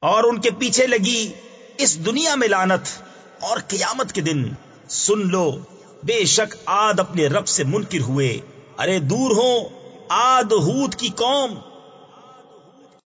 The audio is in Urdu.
اور ان کے پیچھے لگی اس دنیا میں لانت اور قیامت کے دن۔ سن لو، بے شک آد اپنے رب سے منکر ہوئے۔ ارے دور ہو آد ہود کی قوم